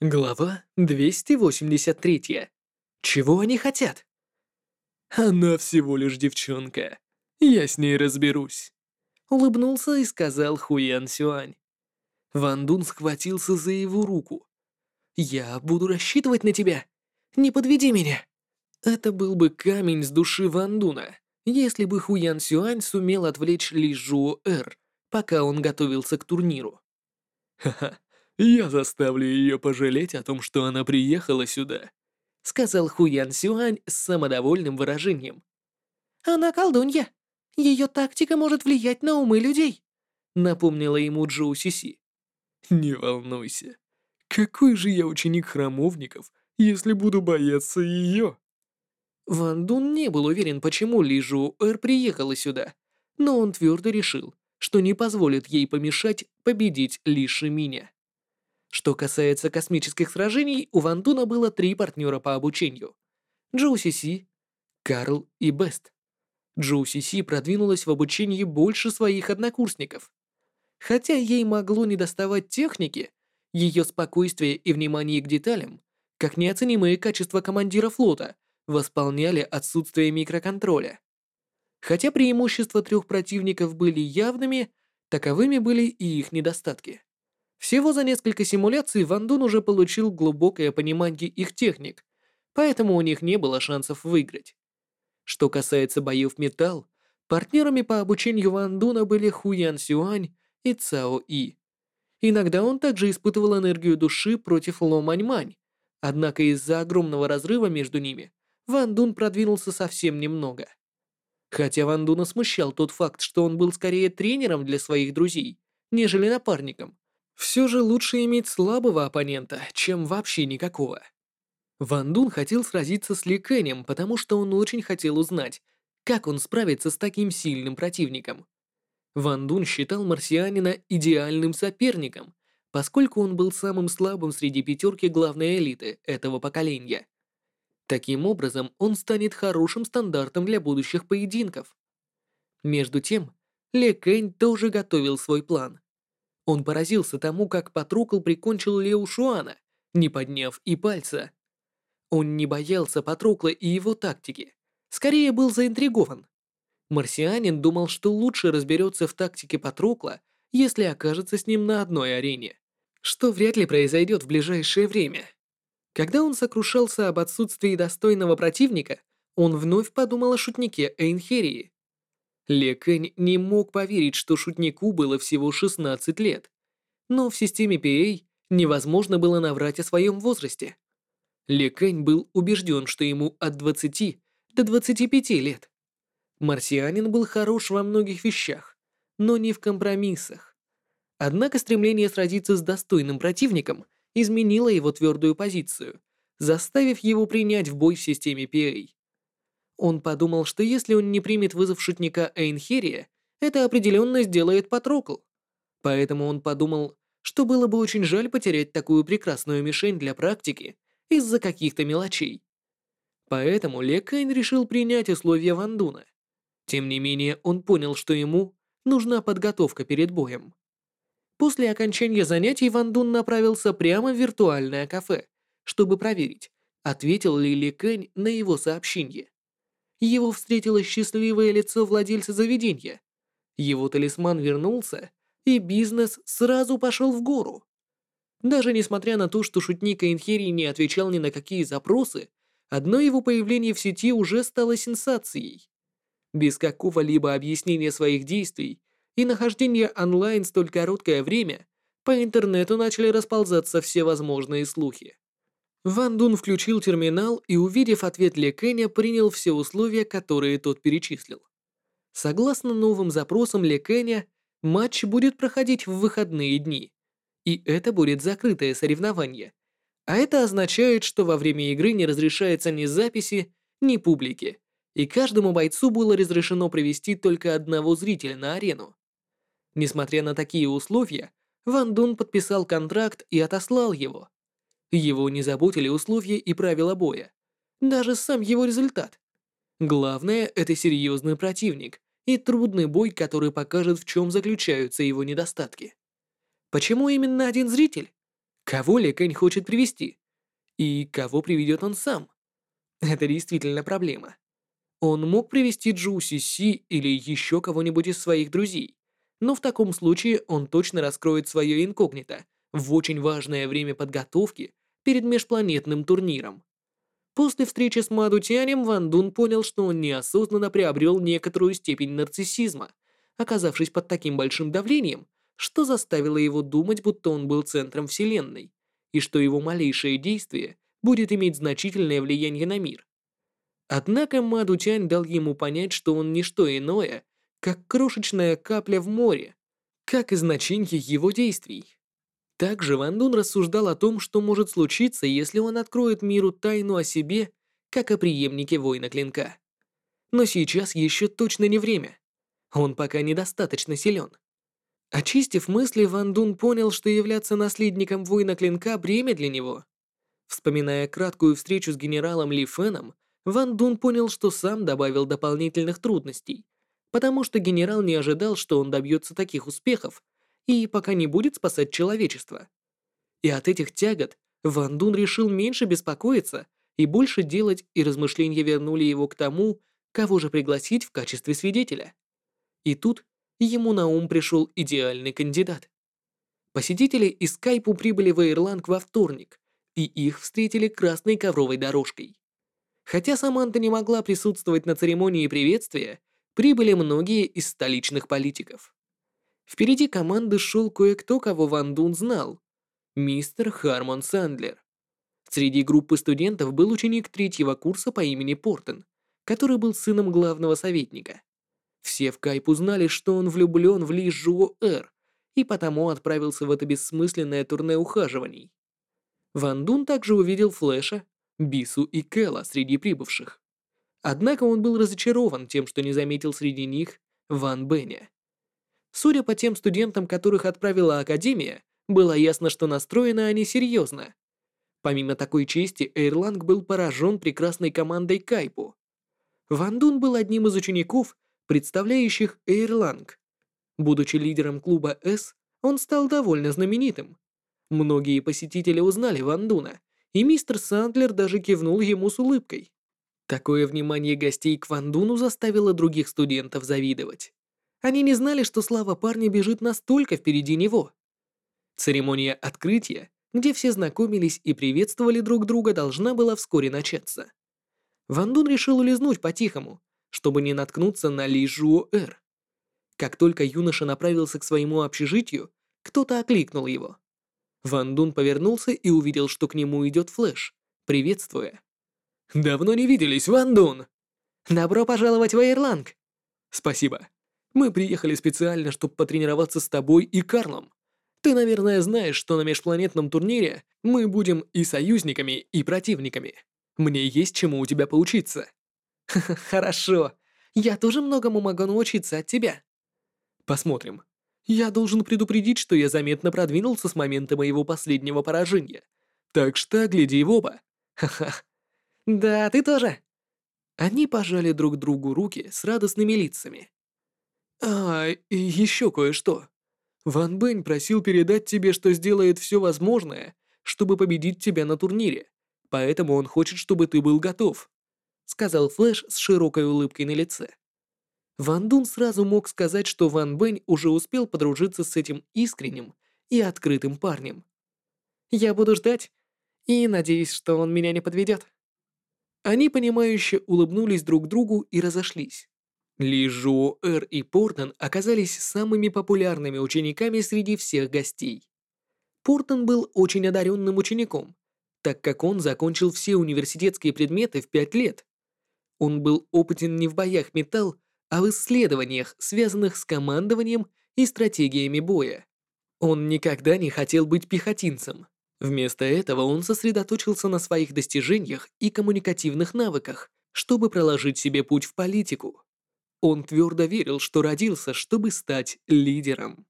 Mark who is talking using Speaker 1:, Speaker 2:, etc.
Speaker 1: Глава 283. Чего они хотят? Она всего лишь девчонка. Я с ней разберусь. Улыбнулся и сказал Хуян Сюань. Ван Дун схватился за его руку. «Я буду рассчитывать на тебя. Не подведи меня». Это был бы камень с души Ван Дуна, если бы Хуян Сюань сумел отвлечь Ли Жуо Эр, пока он готовился к турниру. «Ха-ха, «Я заставлю ее пожалеть о том, что она приехала сюда», сказал Хуян Сюань с самодовольным выражением. «Она колдунья. Ее тактика может влиять на умы людей», напомнила ему Джоу Сиси. «Не волнуйся. Какой же я ученик храмовников, если буду бояться ее?» Ван Дун не был уверен, почему Ли Жу Эр приехала сюда, но он твердо решил, что не позволит ей помешать победить Ли Шиминя. Что касается космических сражений, у Ван Дуна было три партнера по обучению. Джоу Си Си, Карл и Бест. Джоу Си Си продвинулась в обучении больше своих однокурсников. Хотя ей могло недоставать техники, ее спокойствие и внимание к деталям, как неоценимые качества командира флота, восполняли отсутствие микроконтроля. Хотя преимущества трех противников были явными, таковыми были и их недостатки. Всего за несколько симуляций Ван Дун уже получил глубокое понимание их техник, поэтому у них не было шансов выиграть. Что касается боев металл, партнерами по обучению Ван Дуна были Хуян Сюань и Цао И. Иногда он также испытывал энергию души против Ло Мань Мань, однако из-за огромного разрыва между ними Ван Дун продвинулся совсем немного. Хотя Ван Дуна смущал тот факт, что он был скорее тренером для своих друзей, нежели напарником, все же лучше иметь слабого оппонента, чем вообще никакого. Ван Дун хотел сразиться с Ли Кэнем, потому что он очень хотел узнать, как он справится с таким сильным противником. Ван Дун считал марсианина идеальным соперником, поскольку он был самым слабым среди пятерки главной элиты этого поколения. Таким образом, он станет хорошим стандартом для будущих поединков. Между тем, Ли Кэнь тоже готовил свой план. Он поразился тому, как Патрукл прикончил Лео Шуана, не подняв и пальца. Он не боялся Патрукла и его тактики, скорее был заинтригован. Марсианин думал, что лучше разберется в тактике Патрукла, если окажется с ним на одной арене, что вряд ли произойдет в ближайшее время. Когда он сокрушался об отсутствии достойного противника, он вновь подумал о шутнике Эйнхерии. Ле Кэнь не мог поверить, что шутнику было всего 16 лет. Но в системе PA невозможно было наврать о своем возрасте. Ле Кэнь был убежден, что ему от 20 до 25 лет. Марсианин был хорош во многих вещах, но не в компромиссах. Однако стремление сразиться с достойным противником изменило его твердую позицию, заставив его принять в бой в системе PA. Он подумал, что если он не примет вызов шутника Эйнхерия, это определенно сделает Патрокл. Поэтому он подумал, что было бы очень жаль потерять такую прекрасную мишень для практики из-за каких-то мелочей. Поэтому Ле Кайн решил принять условия Вандуна. Тем не менее, он понял, что ему нужна подготовка перед боем. После окончания занятий Ван Дун направился прямо в виртуальное кафе, чтобы проверить, ответил ли Кэнь на его сообщение. Его встретило счастливое лицо владельца заведения. Его талисман вернулся, и бизнес сразу пошел в гору. Даже несмотря на то, что шутник Эйнхери не отвечал ни на какие запросы, одно его появление в сети уже стало сенсацией. Без какого-либо объяснения своих действий и нахождения онлайн столь короткое время, по интернету начали расползаться все возможные слухи. Ван Дун включил терминал и, увидев ответ Ле Кэня, принял все условия, которые тот перечислил. Согласно новым запросам Ле Кэня, матч будет проходить в выходные дни. И это будет закрытое соревнование. А это означает, что во время игры не разрешается ни записи, ни публики. И каждому бойцу было разрешено привести только одного зрителя на арену. Несмотря на такие условия, Ван Дун подписал контракт и отослал его. Его не заботили условия и правила боя. Даже сам его результат. Главное — это серьезный противник и трудный бой, который покажет, в чем заключаются его недостатки. Почему именно один зритель? Кого Ли хочет привести? И кого приведет он сам? Это действительно проблема. Он мог привести Джу Си Си или еще кого-нибудь из своих друзей, но в таком случае он точно раскроет свое инкогнито в очень важное время подготовки перед межпланетным турниром. После встречи с Маду Тянем Ван Дун понял, что он неосознанно приобрел некоторую степень нарциссизма, оказавшись под таким большим давлением, что заставило его думать, будто он был центром Вселенной, и что его малейшее действие будет иметь значительное влияние на мир. Однако Маду Тянь дал ему понять, что он не что иное, как крошечная капля в море, как и значение его действий. Также Ван Дун рассуждал о том, что может случиться, если он откроет миру тайну о себе, как о преемнике воина клинка. Но сейчас еще точно не время. Он пока недостаточно силен. Очистив мысли, Ван Дун понял, что являться наследником воина клинка – бремя для него. Вспоминая краткую встречу с генералом Ли Феном, Ван Дун понял, что сам добавил дополнительных трудностей, потому что генерал не ожидал, что он добьется таких успехов и пока не будет спасать человечество. И от этих тягот Ван Дун решил меньше беспокоиться и больше делать, и размышления вернули его к тому, кого же пригласить в качестве свидетеля. И тут ему на ум пришел идеальный кандидат. Посетители из Скайпу прибыли в Ирланд во вторник, и их встретили красной ковровой дорожкой. Хотя Саманта не могла присутствовать на церемонии приветствия, прибыли многие из столичных политиков. Впереди команды шел кое-кто, кого Ван Дун знал. Мистер Хармон Сандлер. Среди группы студентов был ученик третьего курса по имени Портен, который был сыном главного советника. Все в Кайп узнали, что он влюблен в Ли Жуо Эр, и потому отправился в это бессмысленное турне ухаживаний. Ван Дун также увидел Флэша, Бису и Кэла среди прибывших. Однако он был разочарован тем, что не заметил среди них Ван Беня. Судя по тем студентам, которых отправила Академия, было ясно, что настроены они серьезно. Помимо такой чести, Эйрланг был поражен прекрасной командой Кайпу. Ван Дун был одним из учеников, представляющих Эйрланг. Будучи лидером клуба С, он стал довольно знаменитым. Многие посетители узнали Ван Дуна, и мистер Сандлер даже кивнул ему с улыбкой. Такое внимание гостей к Вандуну заставило других студентов завидовать. Они не знали, что слава парня бежит настолько впереди него. Церемония открытия, где все знакомились и приветствовали друг друга, должна была вскоре начаться. Вандун решил улизнуть по-тихому, чтобы не наткнуться на Ли Жуо-Эр. Как только юноша направился к своему общежитию, кто-то окликнул его. Ван Дун повернулся и увидел, что к нему идет Флэш, приветствуя. «Давно не виделись, Ван Дун!» «Добро пожаловать в Эйрланг!» «Спасибо. Мы приехали специально, чтобы потренироваться с тобой и Карлом. Ты, наверное, знаешь, что на межпланетном турнире мы будем и союзниками, и противниками. Мне есть чему у тебя поучиться». «Хорошо. Я тоже многому могу научиться от тебя». «Посмотрим. Я должен предупредить, что я заметно продвинулся с момента моего последнего поражения. Так что гляди в оба. Ха-ха. Да, ты тоже. Они пожали друг другу руки с радостными лицами. А, и еще кое-что. Ван Бэнь просил передать тебе, что сделает все возможное, чтобы победить тебя на турнире. Поэтому он хочет, чтобы ты был готов, сказал Флэш с широкой улыбкой на лице. Ван Дун сразу мог сказать, что Ван Бэнь уже успел подружиться с этим искренним и открытым парнем. «Я буду ждать и надеюсь, что он меня не подведет». Они, понимающе улыбнулись друг другу и разошлись. Ли Жуо Эр и Портон оказались самыми популярными учениками среди всех гостей. Портон был очень одаренным учеником, так как он закончил все университетские предметы в пять лет. Он был опытен не в боях металл, а в исследованиях, связанных с командованием и стратегиями боя. Он никогда не хотел быть пехотинцем. Вместо этого он сосредоточился на своих достижениях и коммуникативных навыках, чтобы проложить себе путь в политику. Он твердо верил, что родился, чтобы стать лидером.